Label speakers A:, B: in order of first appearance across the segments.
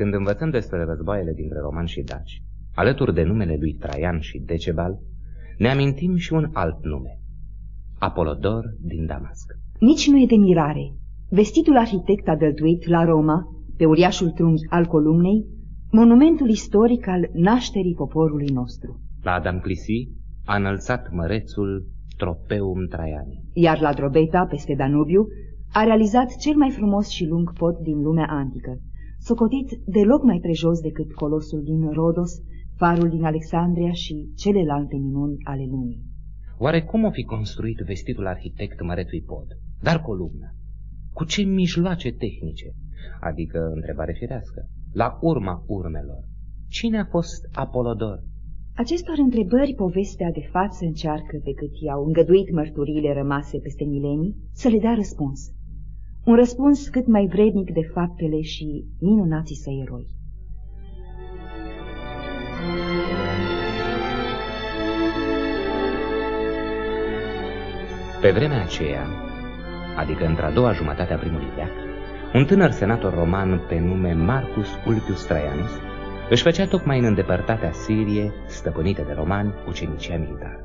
A: când învățăm despre războaiele dintre romani și daci, alături de numele lui Traian și Decebal, ne amintim și un alt nume, Apolodor din Damasc.
B: Nici nu e de mirare. Vestitul arhitect a dăltuit la Roma, pe uriașul trunchi al columnei, monumentul istoric al nașterii poporului nostru.
A: La Adam Clisi a înălțat mărețul Tropeum Traiani.
B: Iar la Drobeta, peste Danubiu, a realizat cel mai frumos și lung pod din lumea antică, socotit deloc mai prejos decât colosul din Rodos, farul din Alexandria și celelalte minuni ale lumii.
A: Oare cum o fi construit vestitul arhitect mărețui pod? Dar columnă. Cu ce mijloace tehnice? Adică, întrebare firească, la urma urmelor. Cine a fost Apolodor?
B: Acestor întrebări povestea de față încearcă, pe cât i-au îngăduit mărturiile rămase peste milenii, să le dea răspuns. Un răspuns cât mai vrednic de faptele și minunații săi eroi.
A: Pe vremea aceea, adică într-a doua jumătate a primului veac, un tânăr senator roman pe nume Marcus Ulpius Traianus își făcea tocmai în îndepărtatea Sirie, stăpânită de romani, ucenicia militară.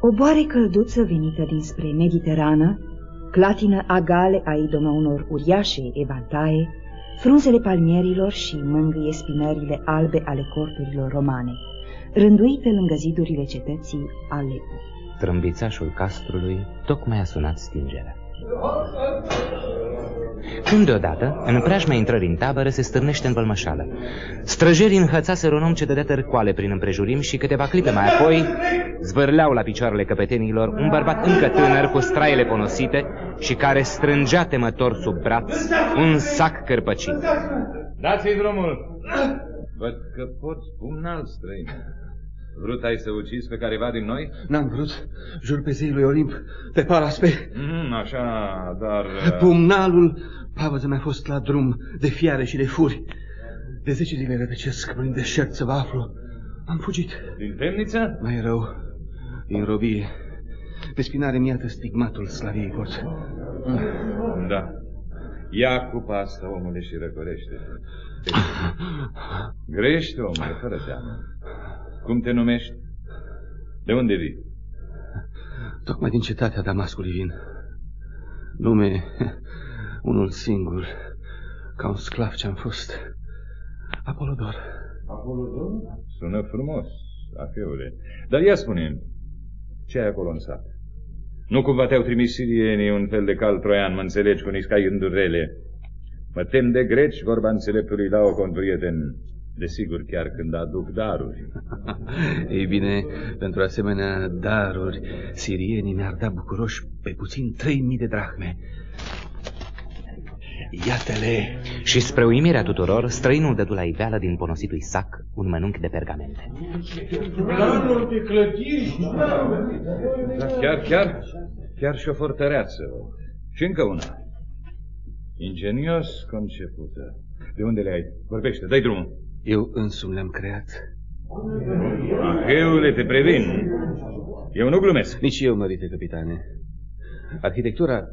B: O boare călduță venită dinspre Mediterană, clatină agale a idoma unor uriașe evantaie, frunzele palmierilor și mângâie spinările albe ale corturilor romane, rânduite lângă zidurile cetății Aleppo.
A: Trâmbițașul castrului tocmai a sunat stingerea. Când deodată, în preajma intrării în tabără, se stârnește în vălmășală. Străjerii înhățaseră un om ce dădea tărcoale prin împrejurim și câteva clipe mai apoi zvârleau la picioarele căpetenilor un bărbat încă tânăr cu straile ponosite și care strângea temător sub braț un sac cărpăcit.
C: Dați-i drumul! Văd că poți pumnal străin. Vrut ai să ucizi pe careva din noi?
D: N-am vrut. Jur pe zeii lui Olimp, pe Palaspe.
C: Mm, așa, dar...
D: Pumnalul, pavăză mi-a fost la drum de fiare și de furi. De zece zile rătăcesc prin deșert să vă aflu. Am fugit.
C: Din temniță?
D: Mai rău, din robie. Pe spinare mi iată stigmatul slaviei cort.
C: Da. Ia cupa asta, omule, și răcorește. Grește, omule, fără teamă. Cum te numești? De unde vii?
D: Tocmai din cetatea Damascului vin. Nume, unul singur, ca un sclav ce-am fost. Apolodor.
C: Apolodor? Sună frumos, afeule. Dar ia spune ce ai acolo în sat? Nu cumva te-au trimis sirienii un fel de cal troian, mă înțelegi, cu niște gânduri rele. Mă tem de greci, vorba înțeleptului la o prieten. Desigur, chiar când aduc daruri.
D: Ei bine, pentru asemenea daruri, sirienii mi-ar da bucuroși pe puțin 3000 de drahme. Iată-le!
A: Și spre uimirea tuturor, străinul dădu la iveală din ponositul sac un mănunchi de pergamente.
C: Planul de clădiri! Da, chiar, chiar, chiar și o fortăreață. Și încă una. Ingenios concepută. De unde le ai? Vorbește, dai drumul.
D: Eu însumi le-am creat.
C: Acheule, te previn. Eu nu glumesc.
D: Nici eu, mărite capitane. Arhitectura,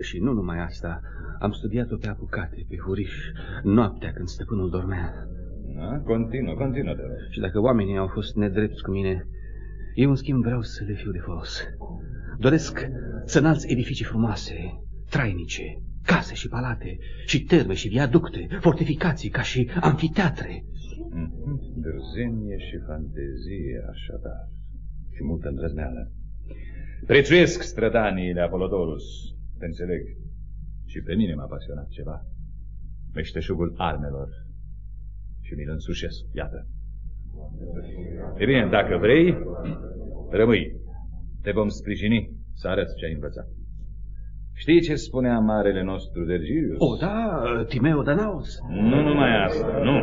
D: și nu numai asta, am studiat-o pe apucate, pe huriș, noaptea când stăpânul dormea.
C: Da, continuă, continuă, te
D: Și dacă oamenii au fost nedrepți cu mine, eu, în schimb, vreau să le fiu de folos. Doresc să înalți edificii frumoase, trainice, case și palate, și terme și viaducte, fortificații ca și amfiteatre.
C: Mm-hmm. Dârzenie și fantezie, așadar, și multă îndrăzneală. Prețuiesc strădaniile Apolodorus, te înțeleg. Și pe mine m-a pasionat ceva. Meșteșugul armelor. Și mi-l însușesc, iată. E bine, dacă vrei, rămâi. Te vom sprijini să arăți ce ai învățat. Știi ce spunea marele nostru Vergilius?
D: O, da, Timeo Danaos.
C: Nu numai asta, nu.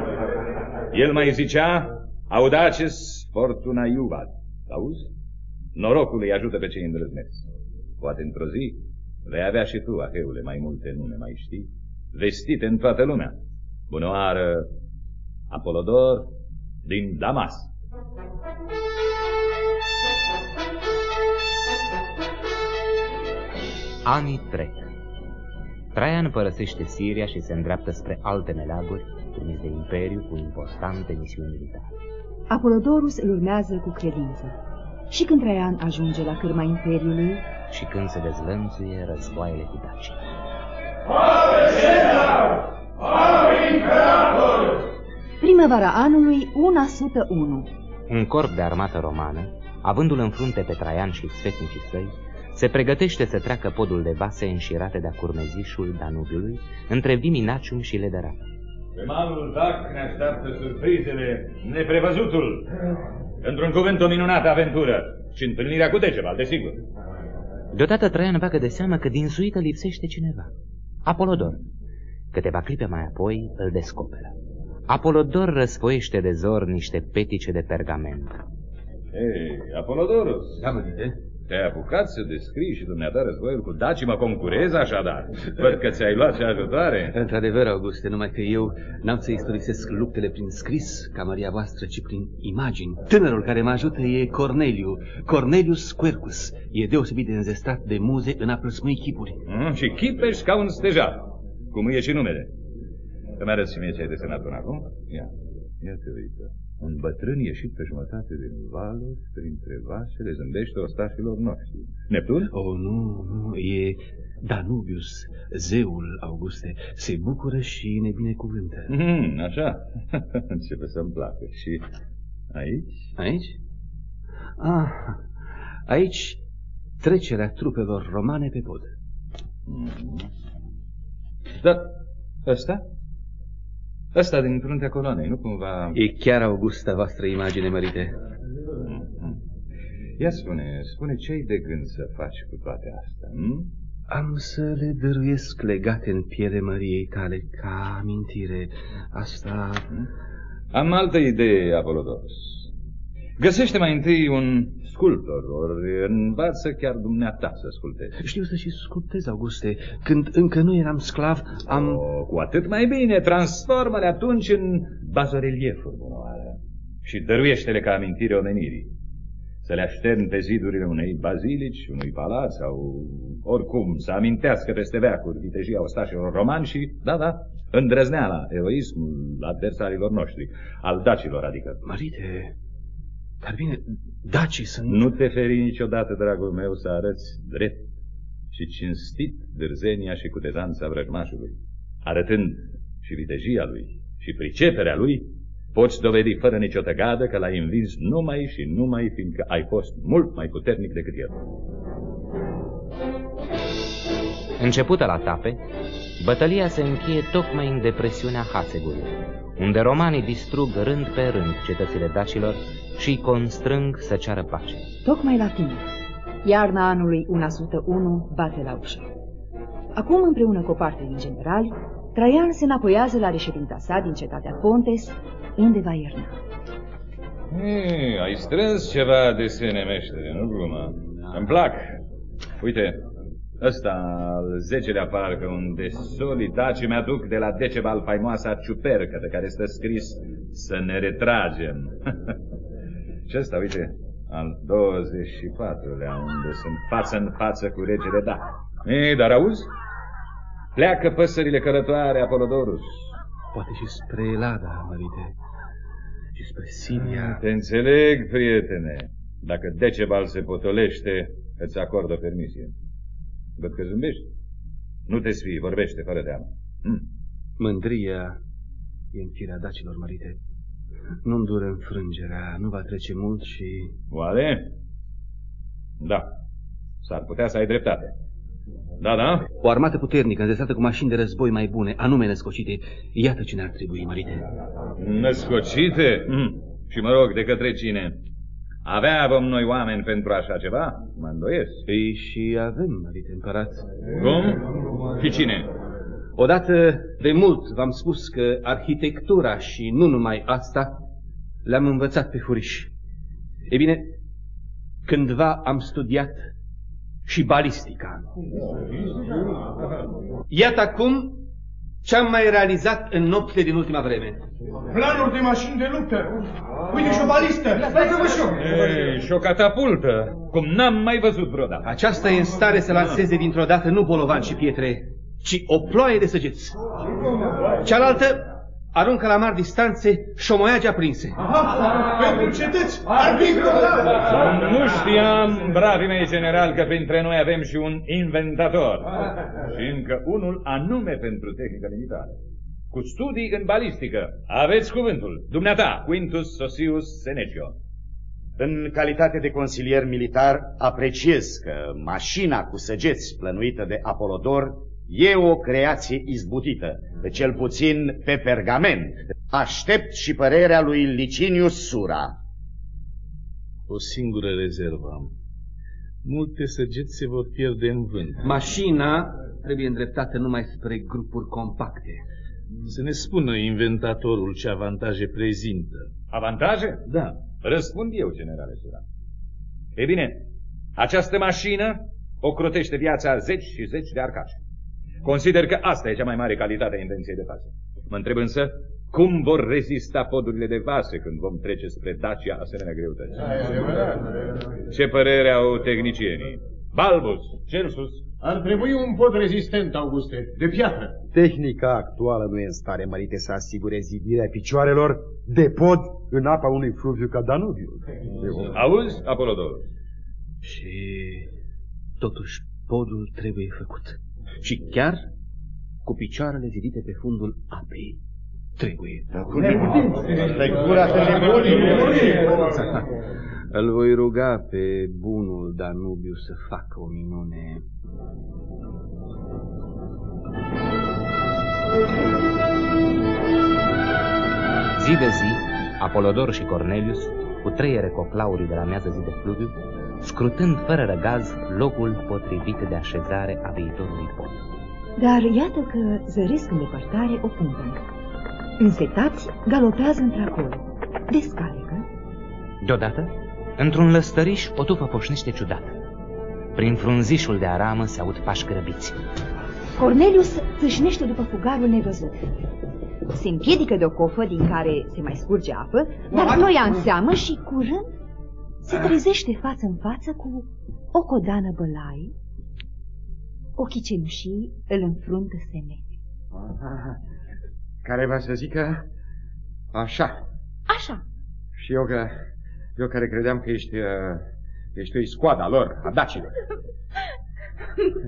C: El mai zicea, audaces fortuna iubat. Auzi? Norocul îi ajută pe cei îndrăzneți. Poate într-o zi vei avea și tu, Aheule, mai multe nume, mai știi, vestite în toată lumea. Bună oară, Apolodor din Damas.
A: Anii trec. Traian părăsește Siria și se îndreaptă spre alte meleaguri, trimis de imperiu cu importante misiuni militare.
B: Apolodorus îl urmează cu credință. Și când Traian ajunge la cârma imperiului,
A: și când se dezlănțuie războaiele cu Daci.
B: Primăvara anului 101.
A: Un corp de armată romană, avându-l în frunte pe Traian și sfetnicii săi, se pregătește să treacă podul de vase înșirate de-a curmezișul Danubiului între Viminacium și Lederat.
C: Pe malul Dac ne așteaptă surprizele, neprevăzutul. Într-un cuvânt o minunată aventură și întâlnirea cu Decebal, desigur.
A: Deodată Traian bagă de seamă că din suită lipsește cineva. Apolodor. Câteva clipe mai apoi îl descoperă. Apolodor răsfoiește de zor niște petice de pergament.
C: Ei, Apolodorus,
D: Da, mărite.
C: Te-ai apucat să descrii și dumneata războiul cu Daci, mă concurezi așadar. Văd că ți-ai luat și ajutoare.
D: Într-adevăr, Auguste, numai că eu n-am să istorisesc luptele prin scris, ca Maria voastră, ci prin imagini. Tânărul care mă ajută e Corneliu, Cornelius Quercus. E deosebit de înzestrat de muze în a plăsmui chipuri.
C: Mm, și chipeș ca un stejar. Cum e și numele. Îmi arăți și mie ce ai desenat până acum? Ia, ia te uită. Un bătrân ieșit pe jumătate din valuri, printre vasele, zâmbește ostașilor noștri. Neptun?
D: Oh, nu, nu, e Danubius, zeul, Auguste. Se bucură și ne binecuvântă.
C: Mm, așa. Începe să-mi placă. Și aici?
D: Aici? Ah, aici trecerea trupelor romane pe pod.
C: Mm. Da, ăsta? Ăsta din fruntea coloanei, nu cumva...
D: E chiar Augusta voastră imagine mărite.
C: Mhm. Ia spune, spune ce ai de gând să faci cu toate astea, hm?
D: Am să le dăruiesc legate în piele Măriei tale ca amintire. Asta...
C: Am altă idee, Apolodorus. Găsește mai întâi un sculptor, ori învață chiar dumneata să sculptezi.
D: Știu să și sculptez, Auguste. Când încă nu eram sclav, am...
C: O, cu atât mai bine, transformă-le atunci în bazoreliefuri, bunoară, și dăruiește-le ca amintire omenirii. Să le așterni pe zidurile unei bazilici, unui palat sau oricum să amintească peste veacuri vitejia ostașilor romani și, da, da, îndrăzneala, eroismul adversarilor noștri, al dacilor, adică.
D: Marite, dar bine, dacii sunt...
C: Nu te feri niciodată, dragul meu, să arăți drept și cinstit dârzenia și cutezanța vrăjmașului. Arătând și vitejia lui și priceperea lui, poți dovedi fără nicio tăgadă că l-ai învins numai și numai fiindcă ai fost mult mai puternic decât el.
A: Începută la tape, bătălia se încheie tocmai în depresiunea Hasegului, unde romanii distrug rând pe rând cetățile dacilor și îi constrâng să ceară pace.
B: tocmai la timp. Iarna anului 101 bate la ușă. Acum, împreună cu o parte din generali, Traian se înapoiază la reședința sa din cetatea Pontes, unde va ierna.
C: Ei, ai strâns ceva desene meștere, nu glumă. Îmi plac. Uite, ăsta al zecelea parcă unde solidacii mi-aduc de la Decebal faimoasa ciupercă pe care stă scris să ne retragem. Și ăsta, uite, al 24-lea, unde sunt față în față cu regele Da. Ei, dar auzi? Pleacă păsările călătoare, Apolodorus.
D: Poate și spre Elada, Marite. Și spre Siria.
C: Te înțeleg, prietene. Dacă Decebal se potolește, îți acordă permisie. Văd că zâmbești. Nu te sfii, vorbește fără teamă. Hm.
D: Mândria e în firea dacilor, Marite. Nu-mi dură înfrângerea, nu va trece mult și...
C: Oare? Da. S-ar putea să ai dreptate. Da, da?
D: O armată puternică, înzestrată cu mașini de război mai bune, anume născocite. Iată ce ne-ar trebui, Marite.
C: Născocite? Hm. Și mă rog, de către cine? Avea vom noi oameni pentru așa ceva? Mă îndoiesc.
D: Ei, și avem, Marite împărat.
C: Cum? Și cine?
D: Odată de mult v-am spus că arhitectura și nu numai asta le-am învățat pe furiș. E bine, cândva am studiat și balistica. Iată acum ce-am mai realizat în nopțile din ultima vreme.
E: Planuri de mașini de luptă. Uite și o balistă. Hai să vă și eu.
C: Ei, și o catapultă, cum n-am mai văzut vreodată.
D: Aceasta e în stare să lanseze dintr-o dată nu bolovan și pietre, ci o ploaie de săgeți. Cealaltă aruncă la mari distanțe șomoiagi aprinse.
E: Pentru cetăți, arbitru!
C: Nu știam, bravii mei general, că printre noi avem și un inventator. Și încă unul anume pentru tehnică militară. Cu studii în balistică. Aveți cuvântul. Dumneata, Quintus Sosius Senecio.
F: În calitate de consilier militar, apreciez că mașina cu săgeți plănuită de Apolodor e o creație izbutită, cel puțin pe pergament. Aștept și părerea lui Licinius Sura.
G: O singură rezervă am. Multe săgeți se vor pierde în vânt.
D: Mașina trebuie îndreptată numai spre grupuri compacte.
G: Să ne spună inventatorul ce avantaje prezintă.
C: Avantaje?
G: Da.
C: Răspund eu, generale Sura. E bine, această mașină ocrotește viața a zeci și zeci de arcași. Consider că asta e cea mai mare calitate a invenției de față. Mă întreb însă, cum vor rezista podurile de vase când vom trece spre Dacia asemenea greutăți? Ce părere au tehnicienii? Balbus, Celsus,
E: Ar trebui un pod rezistent, Auguste, de piatră.
H: Tehnica actuală nu e în stare mărite să asigure zidirea picioarelor de pod în apa unui fluviu ca Danubiul.
C: auzi, Apolodor?
D: Și totuși podul trebuie făcut. Și chiar cu picioarele zidite pe fundul apei. Trebuie. Îl voi ruga pe bunul Danubiu să facă o minune.
A: Zi de zi, Apolodor și Cornelius, cu treiere coclaurii de la mează zi de fluviu, scrutând fără răgaz locul potrivit de așezare a viitorului pod.
B: Dar iată că zăresc în depărtare o puncă. Însetați, galopează într-acolo. Descalecă,
A: Deodată, într-un lăstăriș, o tufă poșnește ciudat. Prin frunzișul de aramă se aud pași grăbiți.
B: Cornelius țâșnește după fugarul nevăzut. Se împiedică de o cofă din care se mai scurge apă, dar nu ia în seamă și curând se trezește față în față cu o codană bălaie. Ochii cenușii îl înfruntă semeți.
I: Care va să zică așa.
B: Așa,
I: Și eu că eu care credeam că ești uh, ești o scoada lor, a dacilor.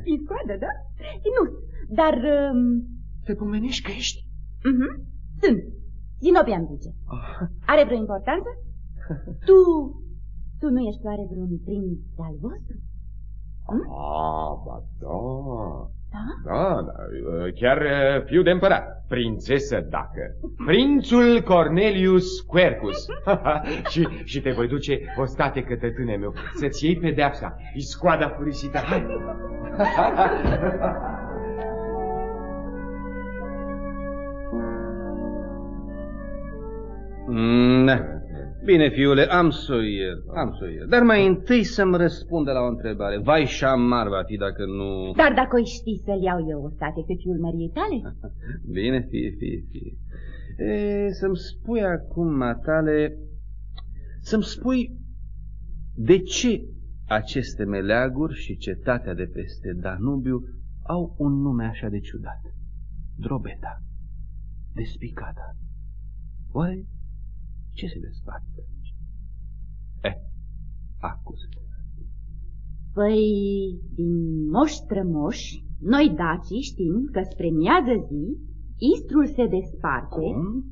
J: E scoadă, da? E, nu, dar... Um,
I: Te pomenești că ești?
J: Uh-huh, sunt. Zinobian zice. Are vreo importanță? Tu... Tu nu ești oare vreun prinț al vostru?
I: Ah, ba da.
J: Da?
I: Da, da, uh, chiar uh, fiu de împărat. Prințesă dacă. Prințul Cornelius Quercus. și, și te voi duce, ostate cătătâne meu, să-ți iei pedeapsa. E scoada furisită. Hai!
D: da. Bine, fiule, am să o iert, am să o iert. Dar mai întâi să-mi răspundă la o întrebare. Vai și șamar va fi dacă nu...
J: Dar dacă o știi să-l iau eu o state pe fiul măriei tale?
D: Bine, fie, fie, fie. E, să-mi spui acum, matale, să-mi spui de ce aceste meleaguri și cetatea de peste Danubiu au un nume așa de ciudat. Drobeta, despicata. Oare ce se desparte? Eh, acuză.
J: Păi, din moș strămoși, noi dacii știm că spre miază zi, istrul se desparte,
D: Cum?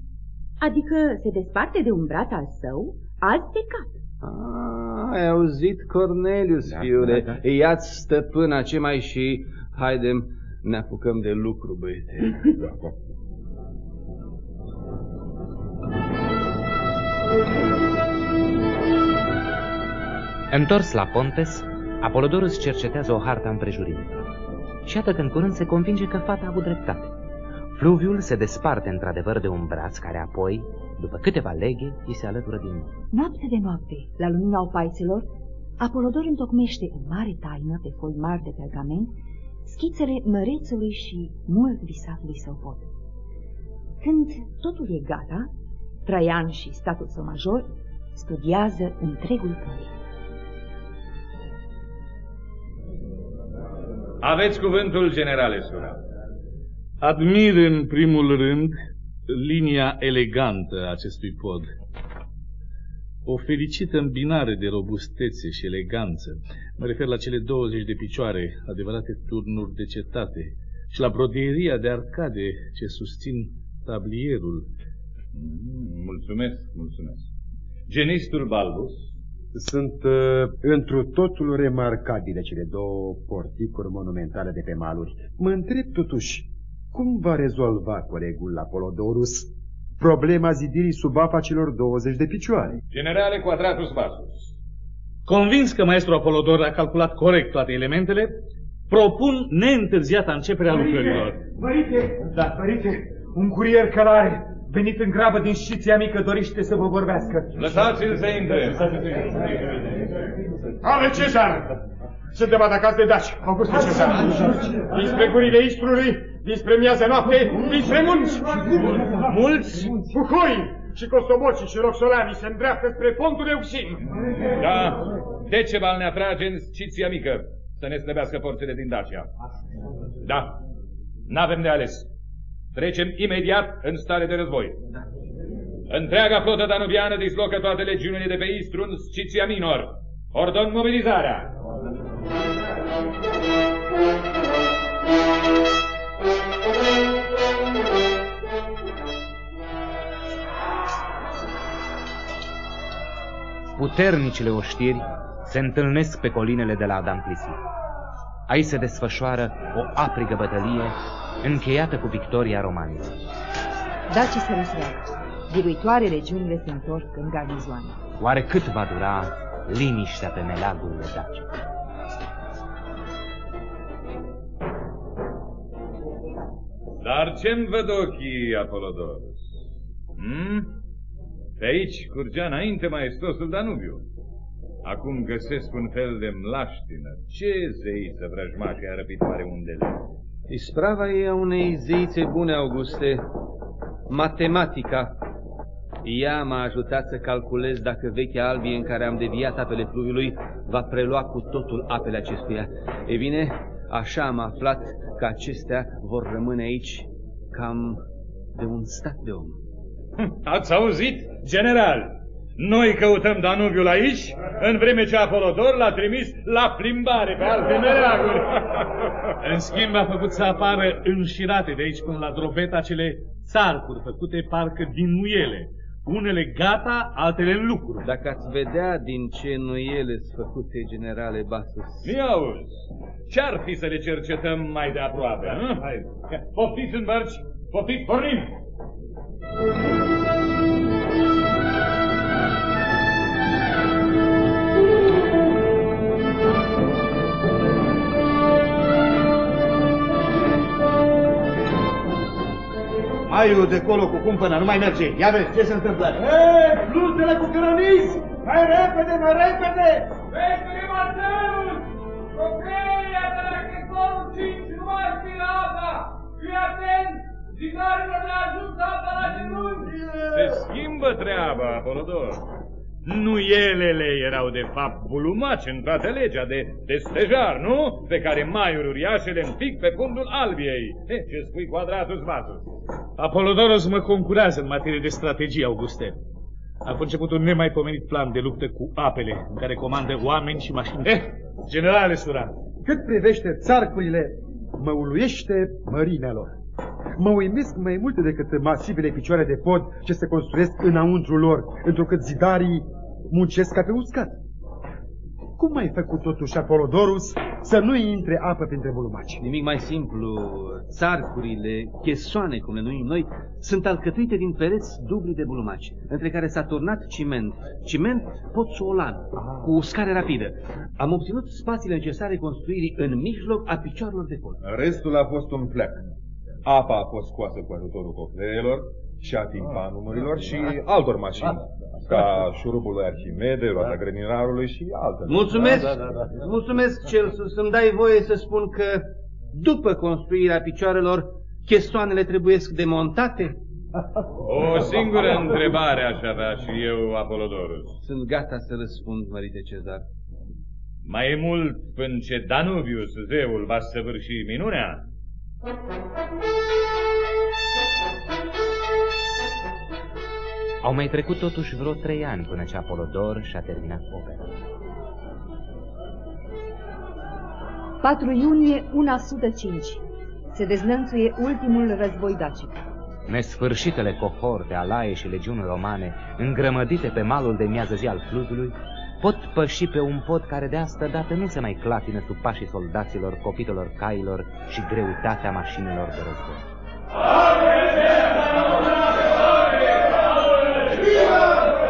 J: adică se desparte de un braț al său, alt de cap.
D: Ah, ai auzit, Cornelius,
I: Da,
D: fiule.
I: da, da.
D: Ia-ți stăpâna ce mai și haidem, ne apucăm de lucru, băiete.
A: Întors la Pontes, Apolodorus cercetează o hartă împrejurimii. Și iată că în curând se convinge că fata a avut dreptate. Fluviul se desparte într-adevăr de un braț care apoi, după câteva leghe, îi se alătură din nou.
B: Noapte de noapte, la lumina opaițelor, Apolodor întocmește în mare taină pe foi mari de pergament schițele mărețului și mult visatului său pod. Când totul e gata, Traian și statul său major studiază întregul proiect.
C: Aveți cuvântul, generale Sura.
G: Admir în primul rând linia elegantă a acestui pod. O fericită îmbinare de robustețe și eleganță. Mă refer la cele 20 de picioare, adevărate turnuri de cetate, și la brodieria de arcade ce susțin tablierul.
C: Mm, mulțumesc, mulțumesc. Genistul Balbus?
H: Sunt uh, întru totul remarcabile cele două porticuri monumentale de pe maluri. Mă întreb totuși, cum va rezolva colegul Apolodorus problema zidirii sub apa celor 20 de picioare?
C: Generale Quadratus Vasus.
G: Convins că maestru Apolodor a calculat corect toate elementele, propun neîntârziata începerea lucrărilor.
E: Mărite, da, părinte, un curier călare venit în grabă din știția mică dorește să vă vorbească.
C: Lăsați-l să intre.
E: Ale Cezar! Suntem atacați de daci, Auguste Cezar. Dinspre gurile Istrului, dinspre miază noapte, dinspre munți.
C: Mulți?
E: Bucoi și costobocii și roxolanii se îndreaptă spre pontul Euxin.
C: Da, Decebal ne atrage în sciția mică să ne slăbească forțele din Dacia. Da, n-avem de ales. Trecem imediat în stare de război. Întreaga flotă danubiană dislocă toate legiunile de pe Istru în Sciția Minor. Ordon mobilizarea.
A: Puternicile oștiri se întâlnesc pe colinele de la Adamplisi. Aici se desfășoară o aprigă bătălie încheiată cu victoria romanilor.
B: Dacii se răzleagă. Biruitoare regiunile se întorc în garnizoane.
A: Oare cât va dura liniștea pe meleagurile dace?
C: Dar ce-mi văd ochii, Apolodorus? Hmm? Pe aici curgea înainte maestosul Danubiu. Acum găsesc un fel de mlaștină. Ce zeiță vrăjmașă a răpit oare undele?
D: Isprava e a unei zeițe bune, Auguste. Matematica. Ea m-a ajutat să calculez dacă vechea albie în care am deviat apele fluviului va prelua cu totul apele acestuia. E bine, așa am aflat că acestea vor rămâne aici cam de un stat de om.
C: Ați auzit, general? Noi căutăm Danubiul aici, în vreme ce Apolodor l-a trimis la plimbare pe alte meleaguri.
G: În schimb a făcut să apară înșirate de aici până la drobeta cele țarcuri făcute parcă din nuiele. Unele gata, altele în lucru.
D: Dacă ați vedea din ce nuiele sunt făcute, generale Basus.
C: Mi auzi, ce-ar fi să le cercetăm mai de aproape? Nu? Hai. Poftiți în bărci, poftiți, pornim!
F: Maiul de colo cu cumpăna nu mai merge. Ia vezi ce se întâmplă.
E: Hei, flutele cu cărămizi! Mai repede, mai repede!
K: Vespere Marcelus! Cocheia de la Chesorul 5 nu mai spira apa! Fii atent! Zigarilor le ajută apa la genunchi!
C: Se schimbă treaba, Apolodor. Nuielele erau de fapt bulumaci în toată legea de, de stejar, nu? Pe care maiuri uriașe le înfic pe fundul albiei. Eh, ce spui quadratus vasus?
G: Apolodorus mă concurează în materie de strategie, Auguste. A început un nemaipomenit plan de luptă cu apele, în care comandă oameni și mașini. Eh, generale Sura,
H: Cât privește țarcurile, mă uluiește mărimea lor. Mă uimesc mai multe decât masivele picioare de pod ce se construiesc înăuntru lor, întrucât zidarii muncesc ca pe uscat. Cum ai făcut totuși, Apolodorus, să nu intre apă printre volumaci?
D: Nimic mai simplu. Țarcurile, chesoane, cum le numim noi, sunt alcătuite din pereți dubli de bulumaci, între care s-a turnat ciment. Ciment poțolan, cu uscare rapidă. Am obținut spațiile necesare construirii în mijloc a picioarelor de pod.
L: Restul a fost un pleac. Apa a fost scoasă cu ajutorul cocleelor și a timpanumurilor și altor mașini, ca șurubul lui Arhimede, roata grăninarului și altele.
D: Mulțumesc, mulțumesc, Celsus. Îmi dai voie să spun că după construirea picioarelor, chestoanele trebuiesc demontate?
C: O singură întrebare aș avea și eu, Apolodorus.
D: Sunt gata să răspund, mărite Cezar.
C: Mai e mult până ce Danubius, zeul, va săvârși minunea?
A: Au mai trecut totuși vreo trei ani până ce Apolodor și-a terminat opera.
B: 4 iunie 105. Se dezlănțuie ultimul război dacic.
A: Nesfârșitele cohorte, alaie și legiuni romane, îngrămădite pe malul de miază zi al Fludului, pot păși pe un pod care de asta dată nu se mai clatină sub pașii soldaților, copitelor cailor și greutatea mașinilor de război.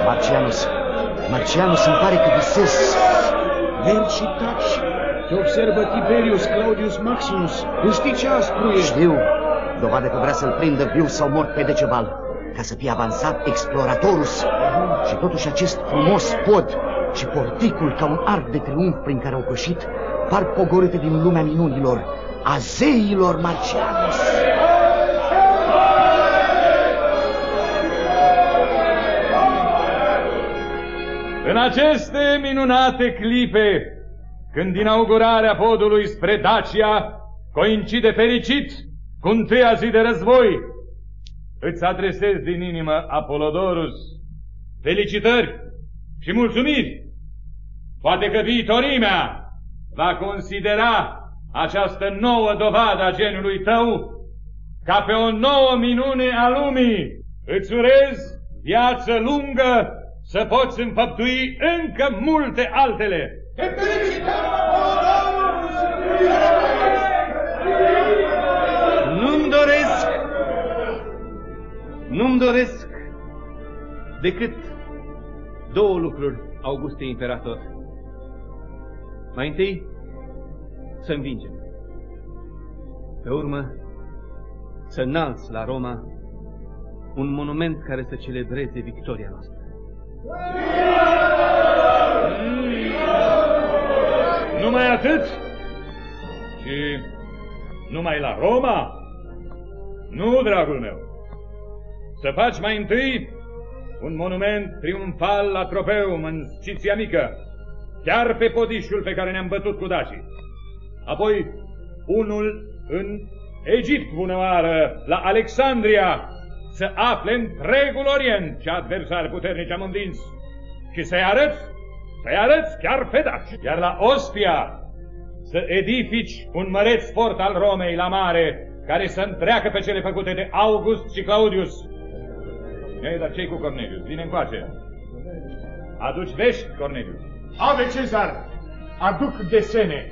F: Marcianus, Marcianus, îmi pare că visez.
M: Mergi și taci. Te observă Tiberius Claudius Maximus. Nu știi ce aspru e?
F: Știu. Dovadă că vrea să-l prindă viu sau mort pe Decebal, ca să fie avansat exploratorus. Și totuși acest frumos pod și porticul ca un arc de triumf prin care au pășit, par pogorâte din lumea minunilor, a zeilor Marcianus.
C: În aceste minunate clipe, când inaugurarea podului spre Dacia coincide fericit cu întâia zi de război, îți adresez din inimă, Apolodorus, felicitări și mulțumiri. Poate că viitorimea va considera această nouă dovadă a genului tău ca pe o nouă minune a lumii. Îți urez viață lungă să poți înfăptui încă multe altele. Te felicităm,
D: Nu-mi doresc, nu-mi doresc decât două lucruri, Auguste Imperator. Mai întâi, să învingem. Pe urmă, să înalți la Roma un monument care să celebreze victoria noastră.
C: Numai atât? Și numai la Roma? Nu, dragul meu. Să faci mai întâi un monument triumfal la Tropeum în Sciția Mică, chiar pe podișul pe care ne-am bătut cu dacii. Apoi unul în Egipt, bună oară, la Alexandria, să afle întregul Orient ce adversari puternici am învins și să-i arăți, să-i arăți chiar pe daci. Iar la Ospia să edifici un măreț fort al Romei la mare, care să întreacă pe cele făcute de August și Claudius. Ei, dar ce cu Cornelius? Vine încoace. Aduci vești, Cornelius.
E: Ave Cezar, aduc desene.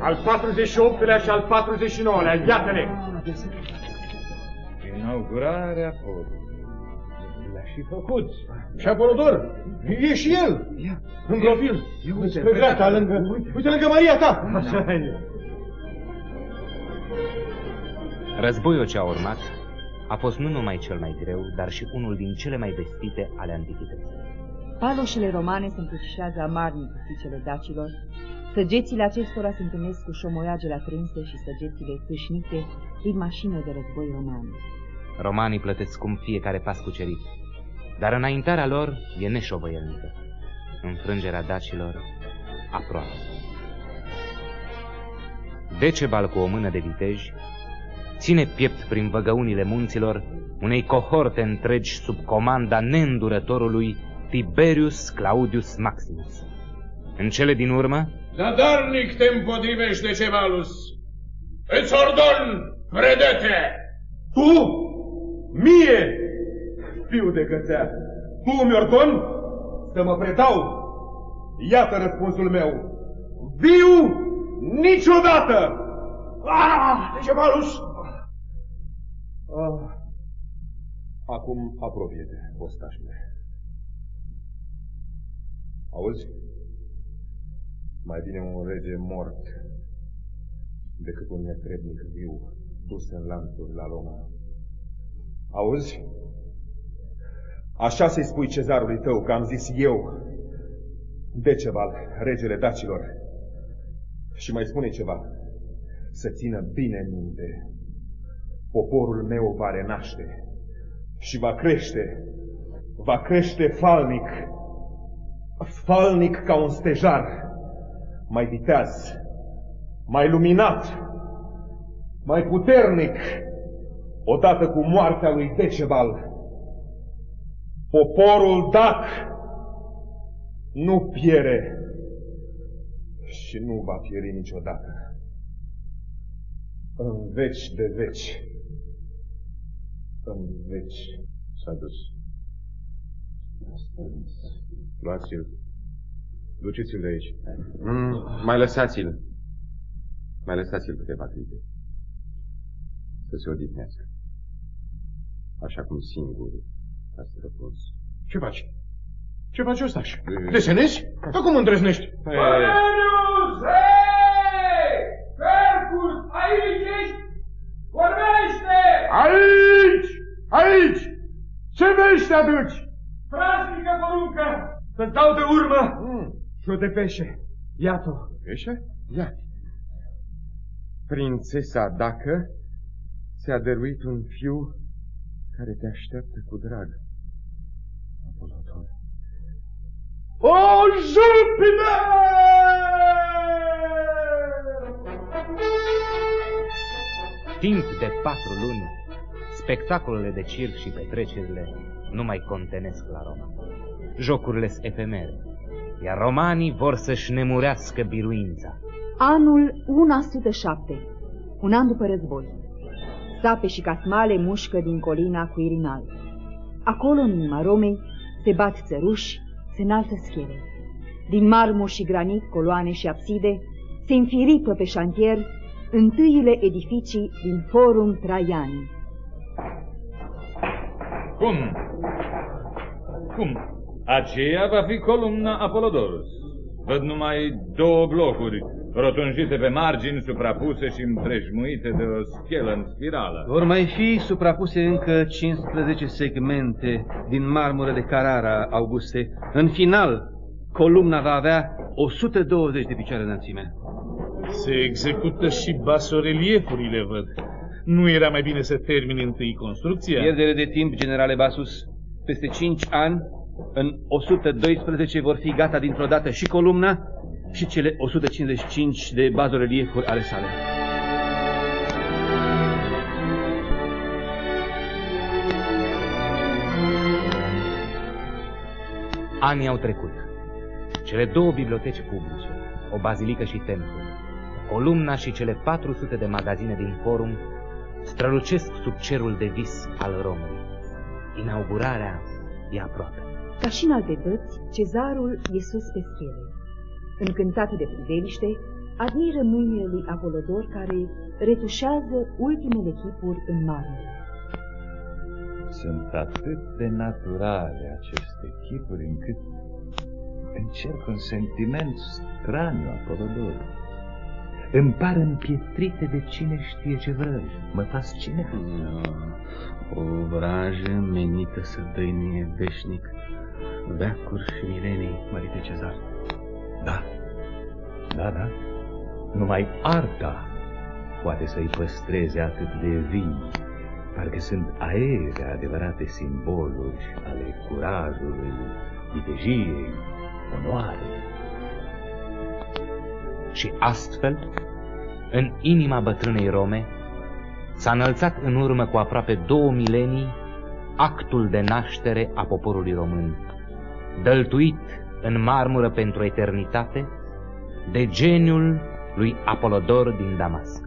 E: Al 48-lea și al 49-lea, iată-le.
C: Inaugurarea podului. Le-a și făcut.
E: Și Apolodor, e și el. În profil. Pe dreapta, lângă, uite lângă Maria ta.
M: Așa e.
A: Războiul ce a urmat a fost nu numai cel mai greu, dar și unul din cele mai vestite ale antichității.
B: Paloșele romane se încrucișează amarnic cu fiicele dacilor, săgețile acestora se întâlnesc cu șomoiagele atrânse și săgețile câșnite din mașină de război romane.
A: Romanii plătesc scump fiecare pas cucerit, dar înaintarea lor e neșovăielnică. Înfrângerea dacilor aproape. Decebal cu o mână de viteji ține piept prin văgăunile munților unei cohorte întregi sub comanda neîndurătorului Tiberius Claudius Maximus. În cele din urmă,
K: Zadarnic te împotrivește, Cebalus. Îți ordon, predete!
E: Tu? Mie? Fiu de gățea, tu mi ordon să mă predau? Iată răspunsul meu. Viu niciodată! Ah, Cebalus!
L: Ah, acum apropie-te, ostașule. Auzi? Mai bine un rege mort decât un netrebnic viu dus în lanțuri la Roma. Auzi? Așa să-i spui cezarului tău că am zis eu, Decebal, regele dacilor. Și mai spune ceva, să țină bine minte. Poporul meu va renaște și va crește, va crește falnic, falnic ca un stejar, mai viteaz, mai luminat, mai puternic, odată cu moartea lui Decebal. Poporul dac nu piere și nu va pieri niciodată. În veci de veci. În veci.
C: S-a dus. Luați-l. Duceți-l de aici.
I: Mm, mai lăsați-l. Mai lăsați-l câteva clipe. Să se odihnească. Așa cum singur ați răspuns.
E: Ce faci? Ce faci, Ostaș? Desenezi? Dar cum îndrăznești?
K: Valerius! Hei! Percus! Aici ești! Vorbește!
E: Aici! Aici! Ce vești aduci?
K: Frasnică poruncă! Să-ți dau de urmă!
E: Mm. Și o depeșe. Iată-o.
I: Peșe? Ia. Prințesa Dacă ți-a dăruit un fiu care te așteaptă cu drag. Apolodor.
E: O, Jupiter!
A: Timp de patru luni, spectacolele de circ și petrecerile nu mai contenesc la Roma. Jocurile sunt efemere, iar romanii vor să-și nemurească biruința.
B: Anul 107, un an după război. Sape și casmale mușcă din colina cu Irinal. Acolo, în inima Romei, se bat țăruși, se înalță schele. Din marmur și granit, coloane și abside, se înfiripă pe șantier întâiile edificii din Forum Traiani.
G: Cum? Cum? Aceea va fi columna Apolodorus. Văd numai două blocuri, rotunjite pe margini, suprapuse și împrejmuite de o schelă în spirală.
D: Vor mai fi suprapuse încă 15 segmente din marmură de Carara, Auguste. În final, columna va avea 120 de picioare înălțime.
G: Se execută și basoreliefurile, văd. Nu era mai bine să termini întâi construcția?
D: Pierdere de timp, generale Basus. Peste 5 ani, în 112 vor fi gata dintr-o dată și columna și cele 155 de bazoreliefuri ale sale.
A: Anii au trecut. Cele două biblioteci publice, o bazilică și templu, columna și cele 400 de magazine din forum strălucesc sub cerul de vis al Romului. Inaugurarea e aproape.
B: Ca și în alte dăți, cezarul e sus pe schele. Încântat de priveliște, admiră mâinile lui Apolodor care retușează ultimele chipuri în marmură.
C: Sunt atât de naturale aceste chipuri încât încerc un sentiment straniu, Apolodor. Îmi par împietrite de cine știe ce vrăji. Mă fascinează.
D: No, o vrajă menită să dăinuie veșnic veacuri și milenii, mărite cezar.
C: Da, da, da. Numai arta poate să-i păstreze atât de vii. Parcă sunt aere adevărate simboluri ale curajului, vitejiei, onoarei.
A: Și astfel, în inima bătrânei Rome, s-a înălțat în urmă cu aproape două milenii actul de naștere a poporului român, dăltuit în marmură pentru eternitate de geniul lui Apolodor din Damasc.